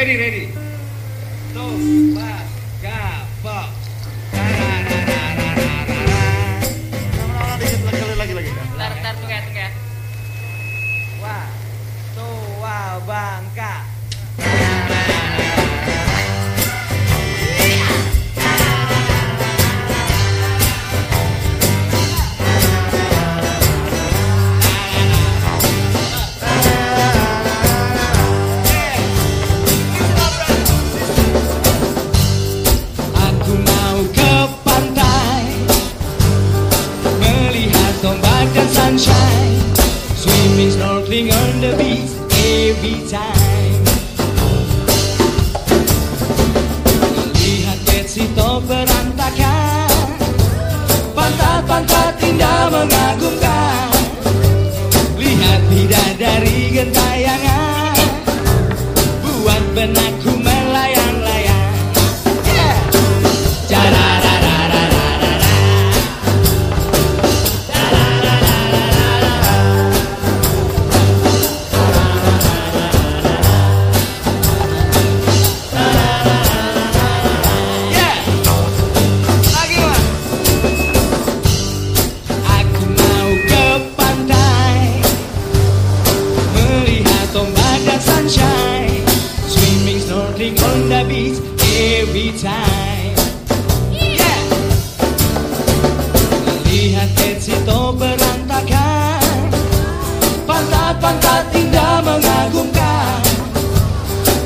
ready, ready. Lagi lagi tunggu ya, tunggu ya. Wah, tua bangka. Melihat ombak dan sunshine Swimming, snorkeling on the beach every time. Lihat Betsito berantakan. Pantat-pantat indah mengagumkan. Lihat bidadari gentayangan. Buat benakku on the beach every time. Yeah. Melihat Etsito berantakan. Pantat-pantat indah mengagumkan.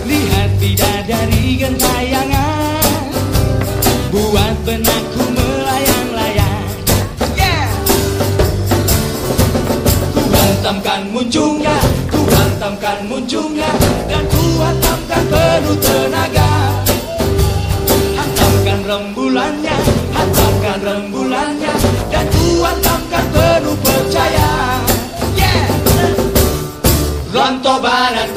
Lihat bidadari gentayangan. Buat benakku melayang-layang. Yeah. Ku hantamkan muncungnya Ku hantamkan muncungnya penuh tenaga. Hantarkan rembulannya, hantarkan rembulannya Dan kuantamkan penuh percaya. Yeah! Lontobanan